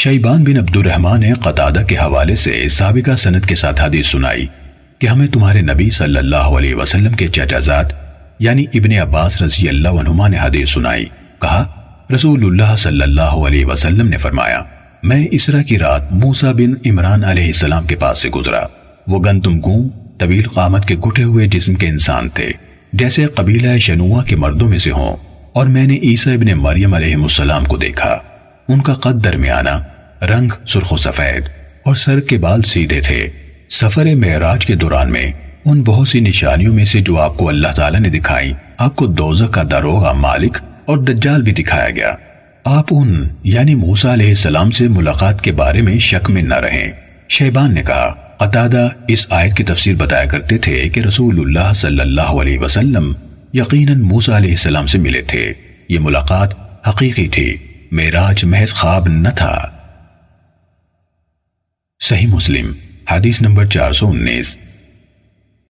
Shiban بن عبد الرحمن نے قطادہ کے حوالے سے سابقہ سند کے ساتھ حدیث سنائی کہ ہمیں تمہارے نبی صلی اللہ علیہ وسلم کے چچا زاد یعنی ابن عباس رضی اللہ عنہما نے حدیث سنائی۔ کہا، رسول اللہ صلی اللہ علیہ وسلم نے فرمایا، میں اسرا کی رات موسیٰ بن عمران علیہ السلام کے پاس سے گزرا۔ وہ گنتم گون طویل قامت کے گھٹے ہوئے جسم کے انسان تھے۔ جیسے قبیلہ شنوہ کے مردوں میں سے ہوں۔ اور میں نے عیسیٰ ابن مریم علیہ السلام کو دیکھا۔ ان کا قد درمیانہ رنگ سرخ و سفید اور سر کے بال سیدھے تھے۔ سفر معراج کے دوران میں ان بہت سی نشانیوں میں سے جو آپ کو اللہ تعالیٰ نے دکھائی، آپ کو دوزہ کا دروغہ مالک اور دجال بھی دکھایا گیا۔ آپ ان یعنی موسیٰ علیہ السلام سے ملاقات کے بارے میں شک میں نہ رہیں۔ شیبان نے کہا، قطادہ اس آیت کی تفسیر بتایا کرتے تھے کہ رسول اللہ صلی اللہ علیہ وسلم یقیناً موسیٰ علیہ السلام سے ملے تھے۔ یہ ملاقات حقیقی تھی۔ میراج محض خواب نہ تھا۔ صحیح مسلم حدیث نمبر چار سو انیس۔